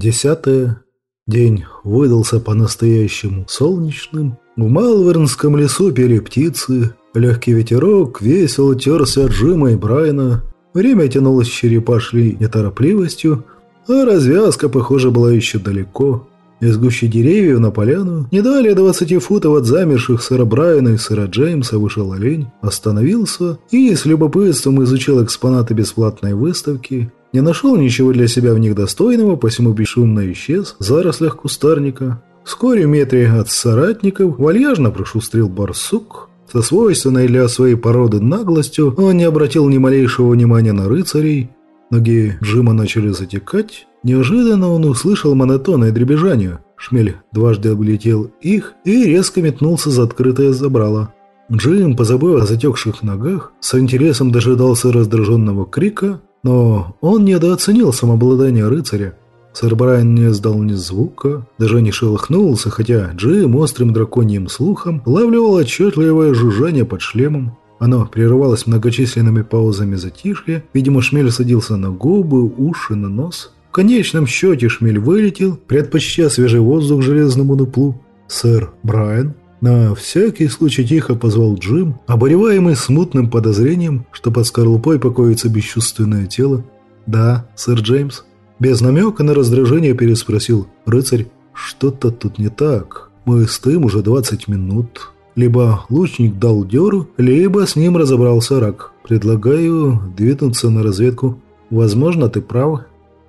Десятое. День выдался по-настоящему солнечным. В Малвернском лесу пели птицы. Легкий ветерок весело терся от Джима и Брайана. Время тянулось черепашьей неторопливостью, а развязка, похоже, была еще далеко. Из гущи деревьев на поляну, не далее 20 футов от замерших сэра Брайана и сэра Джеймса вышел олень, остановился и с любопытством изучил экспонаты бесплатной выставки. Не нашел ничего для себя в них достойного, посему бесшумно исчез в зарослях кустарника. Вскоре в метре от соратников вальяжно прошустрил барсук. Со свойственной для своей породы наглостью он не обратил ни малейшего внимания на рыцарей. Ноги Джима начали затекать. Неожиданно он услышал монотонное дребезжание. Шмель дважды облетел их и резко метнулся за открытое забрало. Джим, позабыв о затекших ногах, с интересом дожидался раздраженного крика, но он недооценил самообладание рыцаря. Сэр Брайан не сдал ни звука, даже не шелохнулся, хотя Джим острым драконьим слухом лавливал отчетливое жужжание под шлемом. Оно прерывалось многочисленными паузами затишья, видимо, шмель садился на губы, уши, на нос. В конечном счете шмель вылетел, предпочтя свежий воздух железному дуплу. Сэр Брайан на всякий случай тихо позвал Джим, обореваемый смутным подозрением, что под скорлупой покоится бесчувственное тело. «Да, сэр Джеймс». Без намека на раздражение переспросил рыцарь. «Что-то тут не так. Мы стоим уже 20 минут. Либо лучник дал дёру, либо с ним разобрался рак. Предлагаю двинуться на разведку. Возможно, ты прав».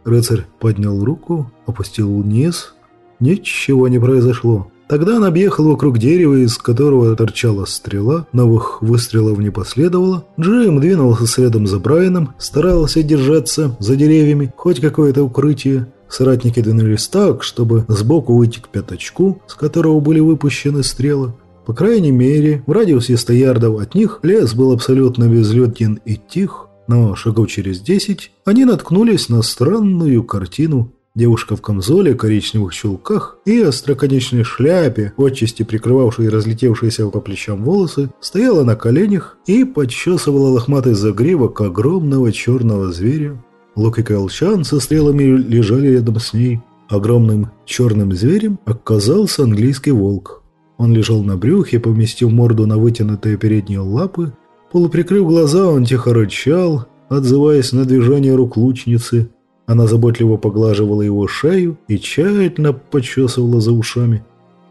Рыцарь поднял руку, опустил вниз. Ничего не произошло. Тогда он объехал вокруг дерева, из которого торчала стрела, новых выстрелов не последовало. Джим двинулся следом за Брайаном, старался держаться за деревьями, хоть какое-то укрытие. Соратники двинулись так, чтобы сбоку выйти к пятачку, с которого были выпущены стрелы. По крайней мере, в радиусе 100 ярдов от них лес был абсолютно безлюден и тих, но шагов через десять они наткнулись на странную картину. Девушка в камзоле, коричневых чулках и остроконечной шляпе, отчасти прикрывавшей разлетевшиеся по плечам волосы, стояла на коленях и подчесывала лохматый загривок огромного черного зверя. Лук и колчан со стрелами лежали рядом с ней. Огромным черным зверем оказался английский волк. Он лежал на брюхе, поместив морду на вытянутые передние лапы. Полуприкрыв глаза, он тихо рычал, отзываясь на движение рук лучницы – она заботливо поглаживала его шею и тщательно почесывала за ушами.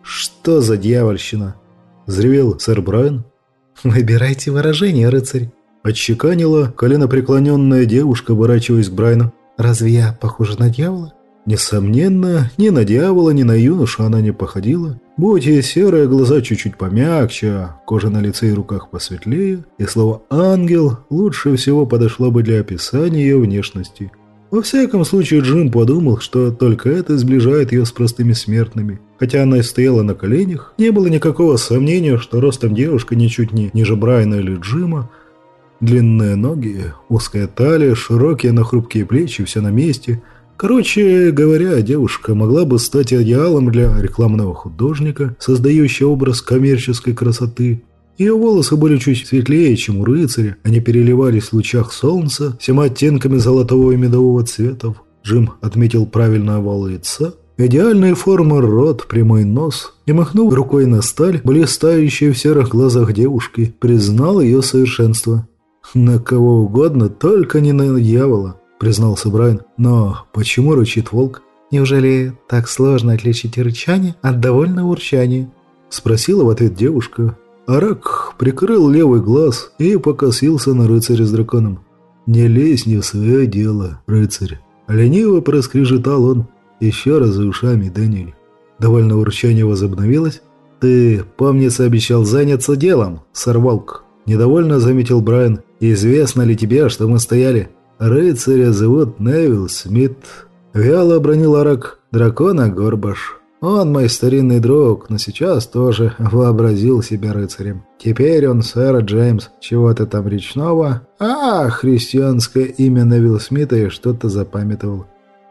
«Что за дьявольщина?» – взревел сэр Брайан. «Выбирайте выражение, рыцарь», – отчеканила коленопреклоненная девушка, оборачиваясь к Брайну. «Разве я похожа на дьявола?» Несомненно, ни на дьявола, ни на юношу она не походила. Будь ей серые глаза чуть-чуть помягче, а кожа на лице и руках посветлее, и слово «ангел» лучше всего подошло бы для описания ее внешности. Во всяком случае, Джим подумал, что только это сближает ее с простыми смертными. Хотя она и стояла на коленях, не было никакого сомнения, что ростом девушка ничуть не ниже Брайана или Джима. Длинные ноги, узкая талия, широкие, но хрупкие плечи, все на месте. Короче говоря, девушка могла бы стать идеалом для рекламного художника, создающего образ коммерческой красоты. Ее волосы были чуть светлее, чем у рыцаря. Они переливались в лучах солнца всеми оттенками золотого и медового цветов. Джим отметил правильное овал лица, идеальные формы рот, прямой нос и, махнув рукой на сталь, блистающие в серых глазах девушки, признал ее совершенство. «На кого угодно, только не на дьявола», — признался Брайан. «Но почему рычит волк?» «Неужели так сложно отличить рычание от довольного урчания?» — спросила в ответ девушка. Арак прикрыл левый глаз и покосился на рыцаря с драконом. «Не лезь не в свое дело, рыцарь!» Лениво проскрежетал он еще раз за ушами Дэниэль. Довольно урчание возобновилось. «Ты, помнится, обещал заняться делом, сорвалк!» Недовольно заметил Брайан. «Известно ли тебе, что мы стояли?» «Рыцаря зовут Невил Смит». Вяло обронил Арак. «Дракона Горбаш». Он мой старинный друг, но сейчас тоже вообразил себя рыцарем. Теперь он сэр Джеймс чего-то там речного, а христианское имя Невилл Смита и что-то запамятовал.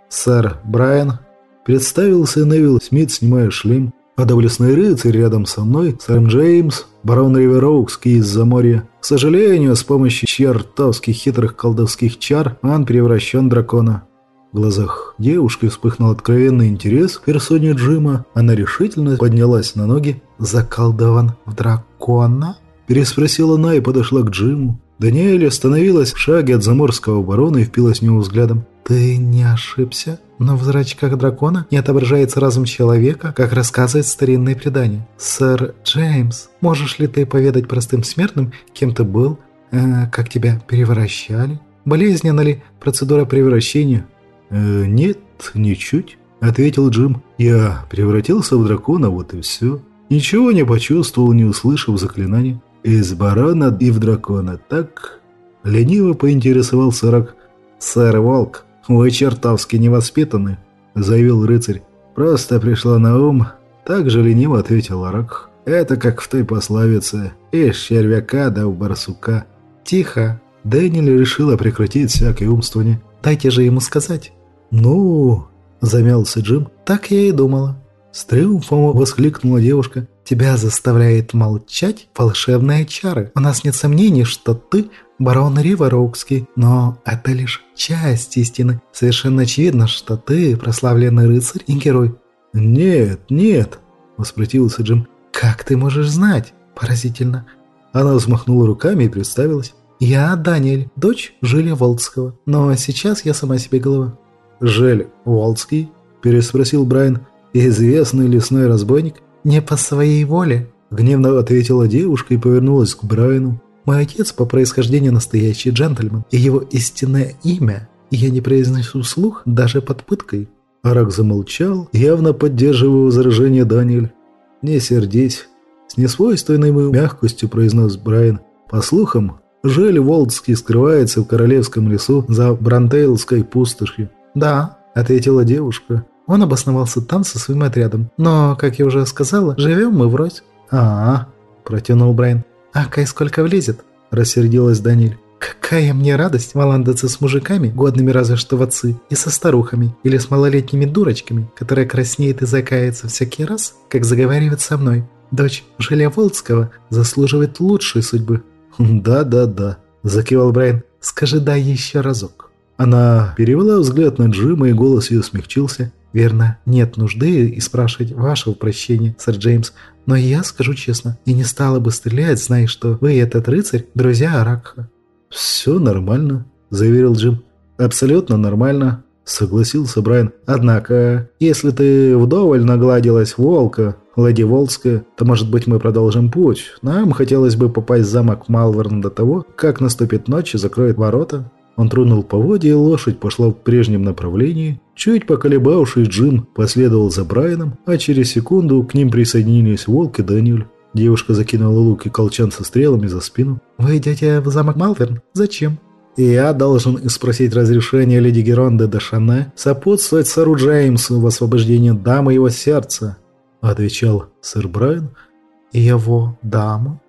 Сэр Брайан представился Невилл Смит, снимая шлем, а доблестный рыцарь рядом со мной, сэр Джеймс, барон Ривероукский из-за моря. К сожалению, с помощью чертовских хитрых колдовских чар он превращен дракона. В глазах девушки вспыхнул откровенный интерес к персоне Джима. Она решительно поднялась на ноги. «Заколдован в дракона?» Переспросила она и подошла к Джиму. Даниэль остановилась в шаге от заморского барона и впилась в него взглядом. «Ты не ошибся, но в зрачках дракона не отображается разум человека, как рассказывает старинное предание. Сэр Джеймс, можешь ли ты поведать простым смертным, кем ты был, э, как тебя перевращали? Болезненна ли процедура превращения?» «Э, «Нет, ничуть», — ответил Джим. «Я превратился в дракона, вот и все. Ничего не почувствовал, не услышав заклинания. Из барона и в дракона, так?» Лениво поинтересовался Рак. «Сэр Волк, вы чертовски невоспитаны», — заявил рыцарь. «Просто пришла на ум». Так же лениво ответил Рак. «Это как в той пословице. Из червяка да в барсука». «Тихо!» Дэниэль решила прекратить всякое умствование. «Дайте же ему сказать». «Ну...» – замялся Джим. «Так я и думала». С триумфом воскликнула девушка. «Тебя заставляет молчать волшебные чары. У нас нет сомнений, что ты барон Ривероукский, но это лишь часть истины. Совершенно очевидно, что ты прославленный рыцарь и герой». «Нет, нет», – воспротивился Джим. «Как ты можешь знать?» «Поразительно». Она взмахнула руками и представилась. «Я Даниэль, дочь Жиля Волцкого, но сейчас я сама себе голова». «Жель Уолтский?» – переспросил Брайан. «Известный лесной разбойник?» «Не по своей воле», – гневно ответила девушка и повернулась к Брайану. «Мой отец по происхождению настоящий джентльмен, и его истинное имя я не произнесу вслух даже под пыткой». Арак замолчал, явно поддерживая возражение Даниэль. «Не сердись», – с несвойственной мягкостью произнес Брайан. «По слухам, Жель Волдский скрывается в королевском лесу за Брантейлской пустошью. «Да», — ответила девушка. «Он обосновался там со своим отрядом. Но, как я уже сказала, живем мы врозь». «А-а», — протянул Брайан. «А кай сколько влезет?» — рассердилась Даниль. «Какая мне радость валандаться с мужиками, годными разве что в отцы, и со старухами, или с малолетними дурочками, которая краснеет и закается всякий раз, как заговаривает со мной. Дочь Желя Волцкого заслуживает лучшей судьбы». «Да-да-да», — закивал Брайан. «Скажи «да» еще разок». Она перевела взгляд на Джима, и голос ее смягчился. «Верно, нет нужды и спрашивать вашего прощения, сэр Джеймс, но я скажу честно, и не стала бы стрелять, зная, что вы этот рыцарь – друзья Аракха». «Все нормально», – заверил Джим. «Абсолютно нормально», – согласился Брайан. «Однако, если ты вдоволь нагладилась волка, леди Волская, то, может быть, мы продолжим путь. Нам хотелось бы попасть в замок Малверн до того, как наступит ночь и закроет ворота». Он тронул поводья, и лошадь пошла в прежнем направлении. Чуть поколебавшись, Джим последовал за Брайаном, а через секунду к ним присоединились Волк и Дэниэль. Девушка закинула лук и колчан со стрелами за спину. «Вы идете в замок Малверн? Зачем?» «Я должен спросить разрешение леди Геронды де Шане сопутствовать сэру Джеймсу в освобождении дамы его сердца», отвечал сэр Брайан. «Его дама?»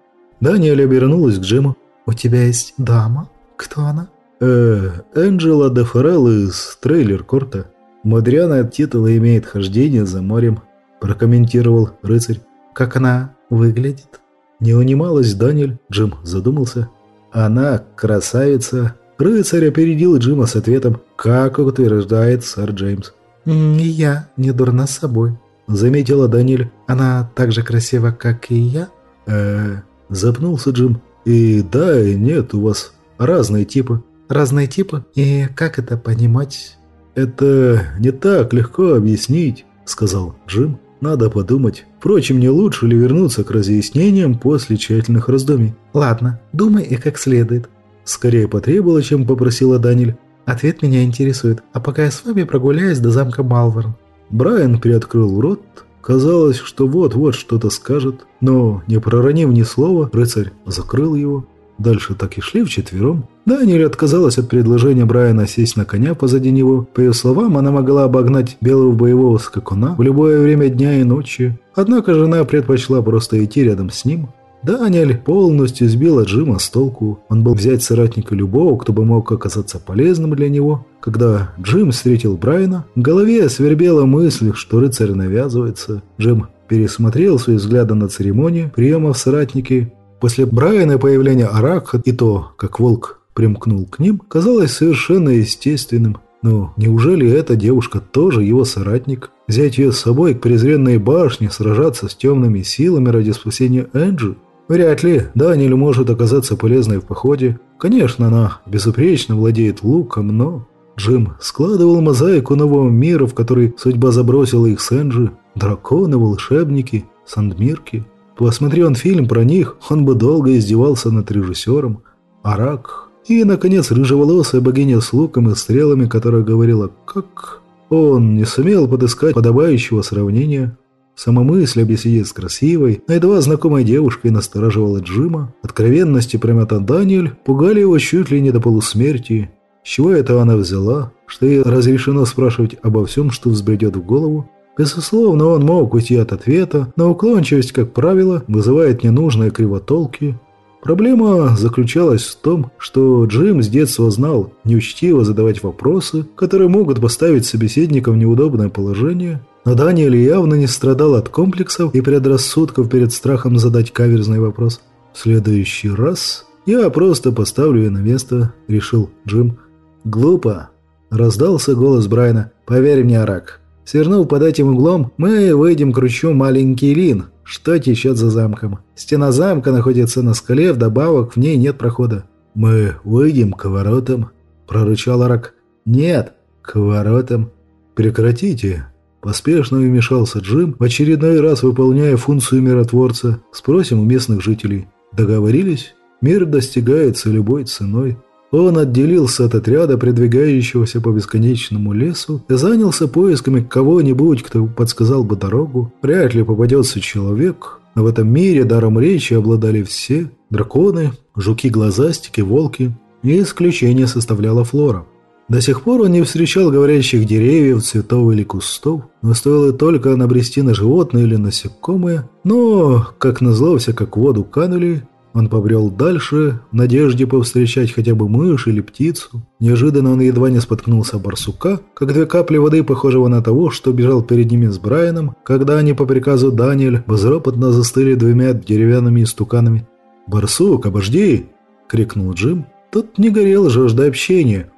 Даниэль обернулась к Джиму. «У тебя есть дама? Кто она?» Э Энджела де Форелл из трейлер-корта. Мадриана от титула имеет хождение за морем», – прокомментировал рыцарь. «Как она выглядит?» Не унималась Даниэль, Джим задумался. «Она красавица». Рыцарь опередил Джима с ответом, как утверждает сэр Джеймс. «И я не дурна собой», – заметила Даниэль. «Она так же красива, как и я?» э запнулся Джим. «И да, и нет, у вас разные типы». Разные типы? И как это понимать? Это не так легко объяснить, сказал Джим. Надо подумать. Впрочем, не лучше ли вернуться к разъяснениям после тщательных раздумий? Ладно, думай и как следует. Скорее потребовала, чем попросила Даниль. Ответ меня интересует, а пока я с вами прогуляюсь до замка Малверн. Брайан приоткрыл рот. Казалось, что вот-вот что-то скажет, но, не проронив ни слова, рыцарь закрыл его. Дальше так и шли вчетвером. Даниэль отказалась от предложения Брайана сесть на коня позади него. По ее словам, она могла обогнать белого боевого скакуна в любое время дня и ночи. Однако жена предпочла просто идти рядом с ним. Даниэль полностью сбил Джима с толку. Он был взять соратника любого, кто бы мог оказаться полезным для него. Когда Джим встретил Брайана, в голове свербела мысль, что рыцарь навязывается. Джим пересмотрел свои взгляды на церемонию приема в соратники После Брайана появления Аракха и то, как волк примкнул к ним, казалось совершенно естественным. Ну, неужели эта девушка тоже его соратник? Взять ее с собой к презренной башне, сражаться с темными силами ради спасения Энджи? Вряд ли. Даниэль может оказаться полезной в походе. Конечно, она безупречно владеет луком, но... Джим складывал мозаику нового мира, в который судьба забросила их с Энджи. Драконы, волшебники, сандмирки. Посмотри он фильм про них, он бы долго издевался над режиссером. Арак, и, наконец, рыжеволосая богиня с луком и стрелами, которая говорила «как?». Он не сумел подыскать подобающего сравнения. Сама мысль о беседе с красивой, но едва знакомой девушкой настораживала Джима. Откровенности промята Даниэль пугали его чуть ли не до полусмерти. С чего это она взяла? Что ей разрешено спрашивать обо всем, что взбредет в голову? Безусловно, он мог уйти от ответа, но уклончивость, как правило, вызывает ненужные кривотолки. Проблема заключалась в том, что Джим с детства знал неучтиво задавать вопросы, которые могут поставить собеседника в неудобное положение, но Даниэль явно не страдал от комплексов и предрассудков перед страхом задать каверзный вопрос. «В следующий раз я просто поставлю ее на место», — решил Джим. «Глупо», — раздался голос Брайана. «Поверь мне, Арак, свернув под этим углом, мы выйдем к ручью маленький Лин, что течет за замком. Стена замка находится на скале, вдобавок в ней нет прохода. «Мы выйдем к воротам», – прорычал Арак. «Нет, к воротам». «Прекратите», – поспешно вмешался Джим, в очередной раз выполняя функцию миротворца. «Спросим у местных жителей. Договорились? Мир достигается любой ценой». Он отделился от отряда, продвигающегося по бесконечному лесу, и занялся поисками кого-нибудь, кто подсказал бы дорогу. Вряд ли попадется человек, но в этом мире даром речи обладали все – драконы, жуки-глазастики, волки. И исключение составляла флора. До сих пор он не встречал говорящих деревьев, цветов или кустов, но стоило только набрести на животное или насекомое, но, как назло, все как в воду канули, он побрел дальше, в надежде повстречать хотя бы мышь или птицу. Неожиданно он едва не споткнулся барсука, как две капли воды, похожего на того, что бежал перед ними с Брайаном, когда они по приказу Даниэль безропотно застыли двумя деревянными истуканами. «Барсук, обожди!» — крикнул Джим. Тот не горел жаждой общения.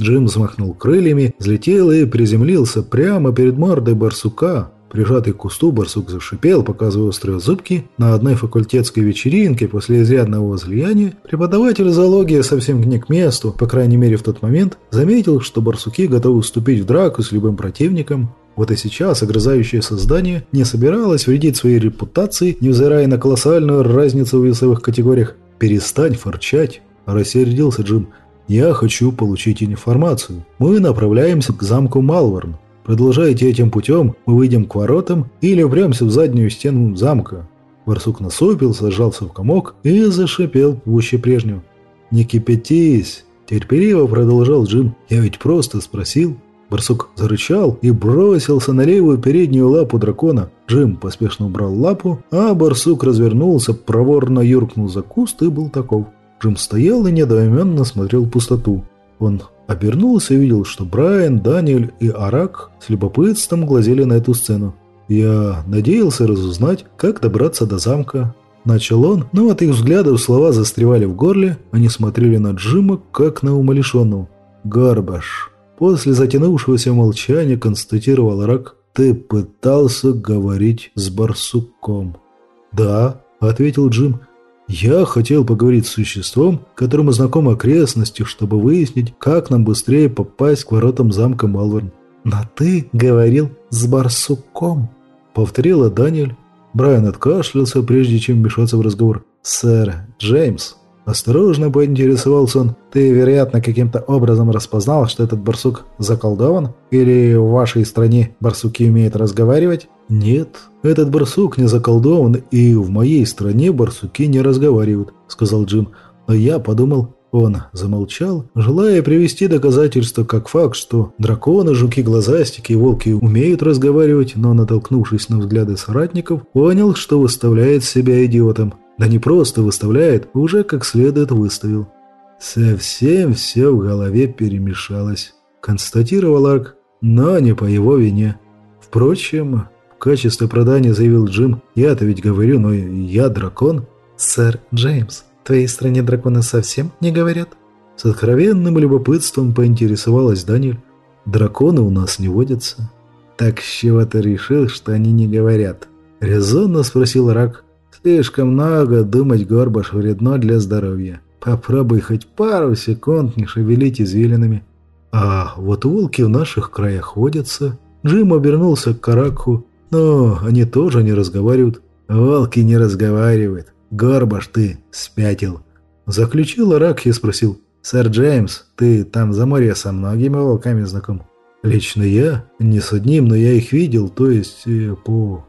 Джим взмахнул крыльями, взлетел и приземлился прямо перед мордой барсука, Прижатый к кусту барсук зашипел, показывая острые зубки. На одной факультетской вечеринке после изрядного возлияния преподаватель зоологии совсем не к месту, по крайней мере в тот момент, заметил, что барсуки готовы вступить в драку с любым противником. Вот и сейчас огрызающее создание не собиралось вредить своей репутации, невзирая на колоссальную разницу в весовых категориях. «Перестань форчать!» – рассердился Джим. «Я хочу получить информацию. Мы направляемся к замку Малворн. Продолжайте этим путем, мы выйдем к воротам или упремся в заднюю стену замка». Барсук насупился, сжался в комок и зашипел пуще прежнего. «Не кипятись!» – терпеливо продолжал Джим. «Я ведь просто спросил». Барсук зарычал и бросился на левую переднюю лапу дракона. Джим поспешно убрал лапу, а барсук развернулся, проворно юркнул за куст и был таков. Джим стоял и недоуменно смотрел в пустоту. Он Обернулся и увидел, что Брайан, Даниэль и Арак с любопытством глазели на эту сцену. Я надеялся разузнать, как добраться до замка. Начал он, но от их взглядов слова застревали в горле, они смотрели на Джима, как на умалишенного. «Гарбаш». После затянувшегося молчания констатировал Арак. «Ты пытался говорить с барсуком». «Да», — ответил Джим, — я хотел поговорить с существом, которому знакомы окрестности, чтобы выяснить, как нам быстрее попасть к воротам замка Малверн. «Но ты говорил с барсуком», — повторила Даниэль. Брайан откашлялся, прежде чем вмешаться в разговор. «Сэр Джеймс», Осторожно поинтересовался он. «Ты, вероятно, каким-то образом распознал, что этот барсук заколдован? Или в вашей стране барсуки умеют разговаривать?» «Нет, этот барсук не заколдован, и в моей стране барсуки не разговаривают», — сказал Джим. «Но я подумал...» Он замолчал, желая привести доказательство как факт, что драконы, жуки, глазастики и волки умеют разговаривать, но, натолкнувшись на взгляды соратников, понял, что выставляет себя идиотом. Да не просто выставляет, уже как следует выставил. Совсем все в голове перемешалось, констатировал Арк, но не по его вине. Впрочем, в качестве продания заявил Джим, я-то ведь говорю, но я дракон. Сэр Джеймс, в твоей стране драконы совсем не говорят? С откровенным любопытством поинтересовалась Даниэль. драконы у нас не водятся». «Так с чего ты решил, что они не говорят?» Резонно спросил Рак. «Слишком много думать, Горбаш, вредно для здоровья. Попробуй хоть пару секунд не шевелить извилинами». «А вот волки в наших краях водятся». Джим обернулся к Караку. «Но они тоже не разговаривают». «Волки не разговаривают. Горбаш, ты спятил». Заключил Рак и спросил. «Сэр Джеймс, ты там за море со многими волками знаком?» «Лично я? Не с одним, но я их видел, то есть э, по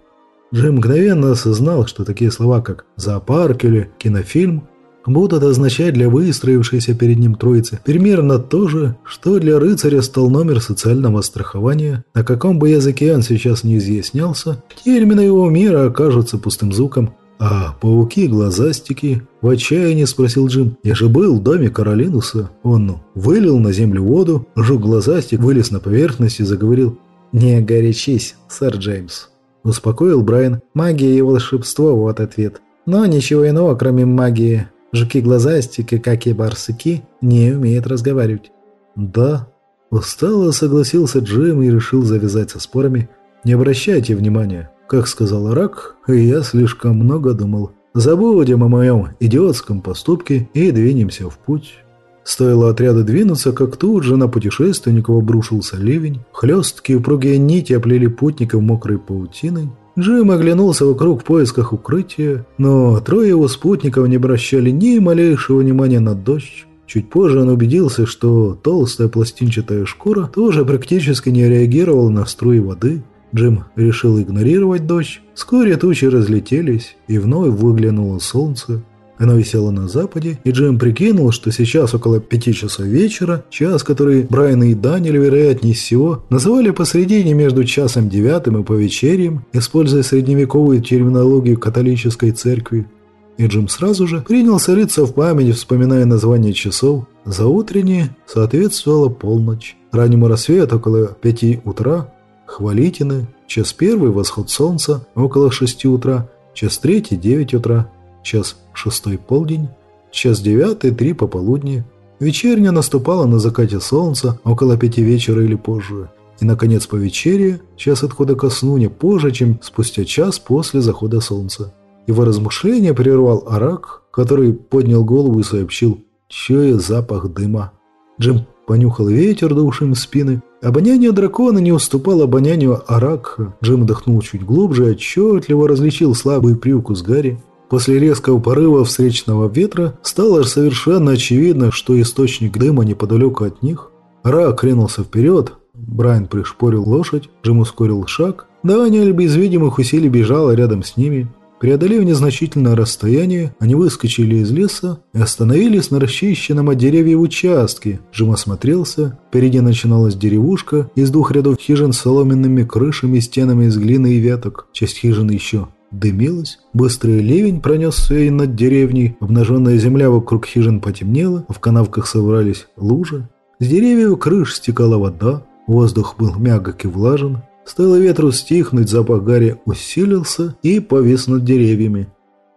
Джим мгновенно осознал, что такие слова, как «зоопарк» или «кинофильм» будут означать для выстроившейся перед ним троицы примерно то же, что для рыцаря стал номер социального страхования, на каком бы языке он сейчас не изъяснялся, термины его мира окажутся пустым звуком. «А пауки, глазастики?» – в отчаянии спросил Джим. «Я же был в доме Каролинуса». Он вылил на землю воду, жук глазастик вылез на поверхность и заговорил. «Не горячись, сэр Джеймс». Успокоил Брайан. Магия и волшебство – вот ответ. Но ничего иного, кроме магии. Жуки-глазастики, как и барсуки, не умеют разговаривать. Да. Устало согласился Джим и решил завязать со спорами. Не обращайте внимания. Как сказал Рак, я слишком много думал. Забудем о моем идиотском поступке и двинемся в путь. Стоило отряду двинуться, как тут же на путешественников обрушился ливень. Хлесткие упругие нити оплели путников мокрой паутиной. Джим оглянулся вокруг в поисках укрытия, но трое его спутников не обращали ни малейшего внимания на дождь. Чуть позже он убедился, что толстая пластинчатая шкура тоже практически не реагировала на струи воды. Джим решил игнорировать дождь. Вскоре тучи разлетелись, и вновь выглянуло солнце. Оно висело на западе, и Джим прикинул, что сейчас около пяти часов вечера, час, который Брайан и Даниэль, вероятнее всего, называли посредине между часом девятым и повечерием, используя средневековую терминологию католической церкви. И Джим сразу же принялся рыться в памяти, вспоминая название часов. За утреннее соответствовала полночь. Раннему рассвету около пяти утра, хвалитины, час первый восход солнца около шести утра, час третий девять утра, час шестой полдень, час девятый три пополудни. Вечерня наступала на закате солнца около пяти вечера или позже. И, наконец, по вечере, час отхода ко сну не позже, чем спустя час после захода солнца. Его размышления прервал Арак, который поднял голову и сообщил «Чуя запах дыма». Джим понюхал ветер, дувшим в спины. Обоняние дракона не уступало обонянию Арака. Джим вдохнул чуть глубже и отчетливо различил слабый привкус Гарри. После резкого порыва встречного ветра стало совершенно очевидно, что источник дыма неподалеку от них. Рак ринулся вперед, Брайан пришпорил лошадь, Джим ускорил шаг. Даниэль без видимых усилий бежала рядом с ними. Преодолев незначительное расстояние, они выскочили из леса и остановились на расчищенном от деревьев участке. Джим осмотрелся. Впереди начиналась деревушка из двух рядов хижин с соломенными крышами и стенами из глины и веток. Часть хижин еще дымилась, быстрый ливень пронесся и над деревней, обнаженная земля вокруг хижин потемнела, а в канавках собрались лужи. С деревьев крыш стекала вода, воздух был мягок и влажен. Стоило ветру стихнуть, запах гари усилился и повис над деревьями.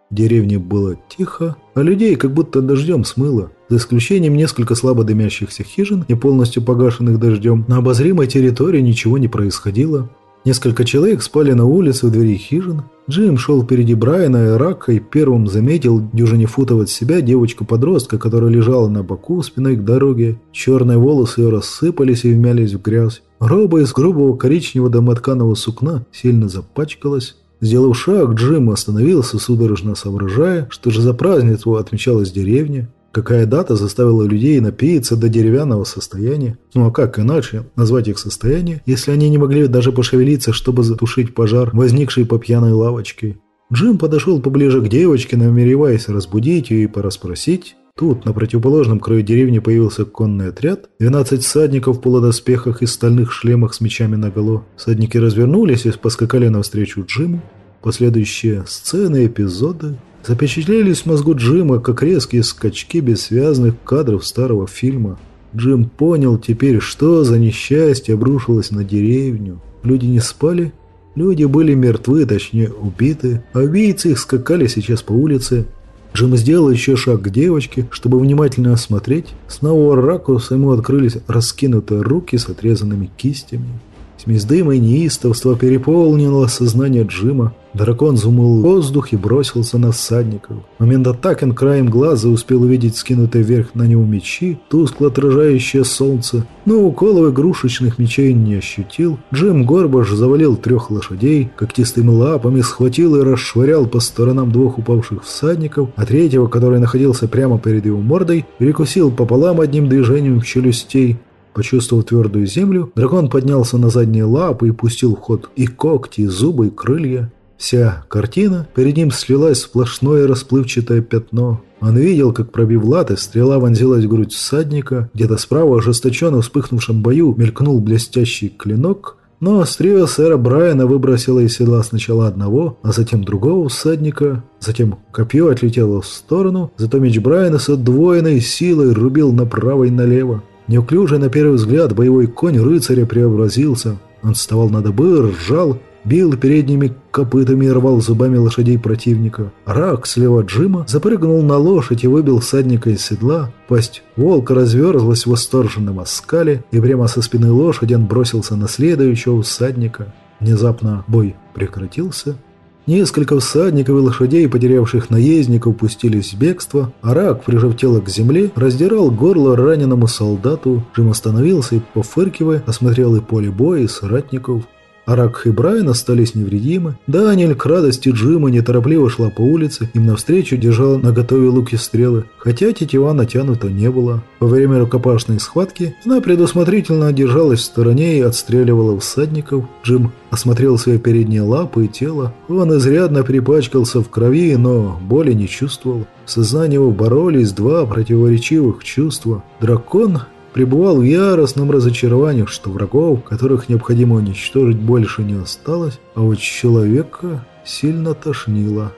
В деревне было тихо, а людей как будто дождем смыло. За исключением несколько слабо дымящихся хижин и полностью погашенных дождем, на обозримой территории ничего не происходило. Несколько человек спали на улице у двери хижин. Джим шел впереди Брайана и Рака и первым заметил дюжине футов от себя девочку-подростка, которая лежала на боку спиной к дороге. Черные волосы ее рассыпались и вмялись в грязь. Роба из грубого коричневого домотканого сукна сильно запачкалась. Сделав шаг, Джим остановился, судорожно соображая, что же за празднество отмечалась деревня. Какая дата заставила людей напиться до деревянного состояния? Ну а как иначе назвать их состояние, если они не могли даже пошевелиться, чтобы затушить пожар, возникший по пьяной лавочке? Джим подошел поближе к девочке, намереваясь разбудить ее и порасспросить. Тут, на противоположном краю деревни, появился конный отряд. 12 всадников в полудоспехах и стальных шлемах с мечами наголо. Всадники развернулись и поскакали навстречу Джиму. Последующие сцены эпизоды запечатлелись в мозгу Джима, как резкие скачки бессвязных кадров старого фильма. Джим понял теперь, что за несчастье обрушилось на деревню. Люди не спали, люди были мертвы, точнее убиты, а убийцы их скакали сейчас по улице. Джим сделал еще шаг к девочке, чтобы внимательно осмотреть. С нового ракурса ему открылись раскинутые руки с отрезанными кистями. Смесь дыма неистовства переполнила сознание Джима. Дракон зумыл воздух и бросился на всадников. В момент атаки он краем глаза успел увидеть скинутые вверх на него мечи, тускло отражающее солнце, но уколов игрушечных мечей не ощутил. Джим Горбаш завалил трех лошадей, когтистыми лапами схватил и расшвырял по сторонам двух упавших всадников, а третьего, который находился прямо перед его мордой, перекусил пополам одним движением челюстей. Почувствовав твердую землю, дракон поднялся на задние лапы и пустил в ход и когти, и зубы, и крылья. Вся картина перед ним слилась в сплошное расплывчатое пятно. Он видел, как, пробив латы, стрела вонзилась в грудь всадника. Где-то справа, ожесточенно вспыхнувшем бою, мелькнул блестящий клинок. Но острие сэра Брайана выбросило из седла сначала одного, а затем другого всадника. Затем копье отлетело в сторону, зато меч Брайана с удвоенной силой рубил направо и налево. Неуклюжий на первый взгляд боевой конь рыцаря преобразился. Он вставал на добы, ржал, бил передними копытами и рвал зубами лошадей противника. Рак слева Джима запрыгнул на лошадь и выбил всадника из седла. Пасть волка разверзлась в восторженном оскале, и прямо со спины лошади он бросился на следующего всадника. Внезапно бой прекратился, Несколько всадников и лошадей, потерявших наездников, пустились в бегство, а прижав тело к земле, раздирал горло раненому солдату. Джим остановился и, пофыркивая, осмотрел и поле боя, и соратников. Арак и Брайан остались невредимы. Даниэль к радости Джима неторопливо шла по улице, им навстречу держала на готове луки стрелы, хотя тетива натянута не было. Во время рукопашной схватки она предусмотрительно держалась в стороне и отстреливала всадников. Джим осмотрел свои передние лапы и тело. Он изрядно перепачкался в крови, но боли не чувствовал. В сознании его боролись два противоречивых чувства. Дракон пребывал в яростном разочаровании, что врагов, которых необходимо уничтожить, больше не осталось, а вот человека сильно тошнило.